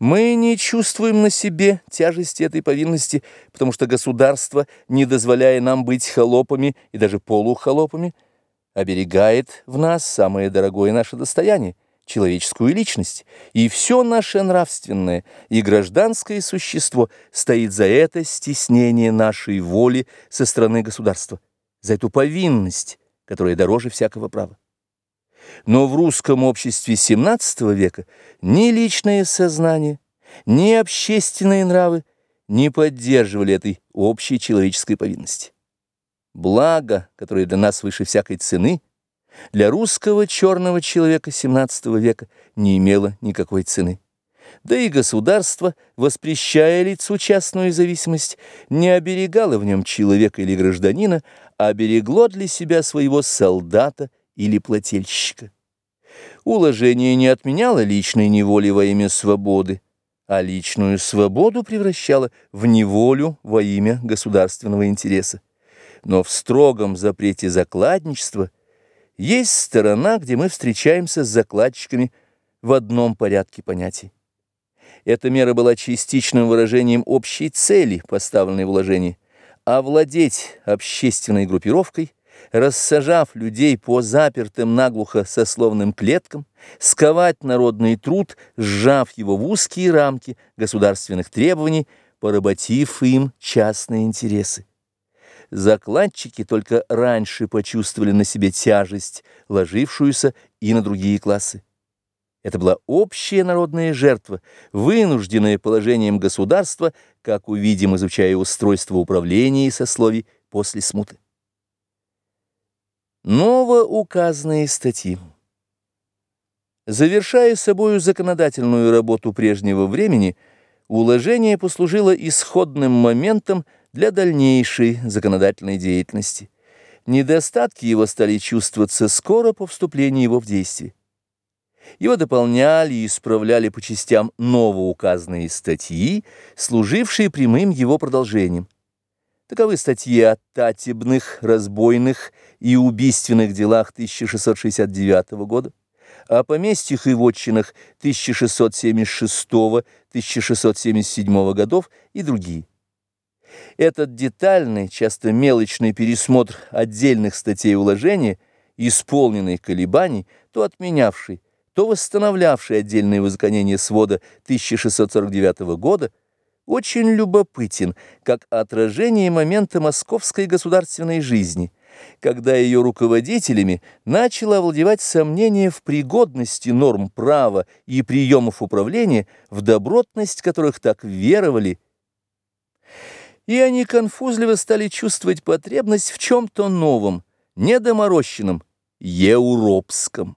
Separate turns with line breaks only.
Мы не чувствуем на себе тяжести этой повинности, потому что государство, не дозволяя нам быть холопами и даже полухолопами, оберегает в нас самое дорогое наше достояние – человеческую личность, и все наше нравственное и гражданское существо стоит за это стеснение нашей воли со стороны государства, за эту повинность, которая дороже всякого права. Но в русском обществе XVII века ни личное сознание, ни общественные нравы не поддерживали этой общей человеческой повинности. Благо, которое для нас выше всякой цены, для русского черного человека XVII века не имело никакой цены. Да и государство, воспрещая лицу частную зависимость, не оберегало в нем человека или гражданина, а берегло для себя своего солдата или плательщика. Уложение не отменяло личной неволи во имя свободы, а личную свободу превращало в неволю во имя государственного интереса. Но в строгом запрете закладничества есть сторона, где мы встречаемся с закладчиками в одном порядке понятий. Эта мера была частичным выражением общей цели, поставленной в уложении, овладеть общественной группировкой – рассажав людей по запертым наглухо сословным клеткам, сковать народный труд, сжав его в узкие рамки государственных требований, поработив им частные интересы. Закладчики только раньше почувствовали на себе тяжесть, ложившуюся и на другие классы. Это была общая народная жертва, вынужденная положением государства, как увидим, изучая устройство управления и сословий после смуты. Новоуказанные статьи. Завершая собою законодательную работу прежнего времени, уложение послужило исходным моментом для дальнейшей законодательной деятельности. Недостатки его стали чувствоваться скоро по вступлении его в действие. Его дополняли и исправляли по частям новоуказанные статьи, служившие прямым его продолжением. Таковы статьи о татебных, разбойных и убийственных делах 1669 года, о поместьях и вотчинах 1676-1677 годов и другие. Этот детальный, часто мелочный пересмотр отдельных статей уложения, исполненный колебаний, то отменявший, то восстановлявший отдельные возгонения свода 1649 года, очень любопытен как отражение момента московской государственной жизни, когда ее руководителями начало овладевать сомнение в пригодности норм права и приемов управления, в добротность которых так веровали, и они конфузливо стали чувствовать потребность в чем-то новом, недоморощенном, еуропском.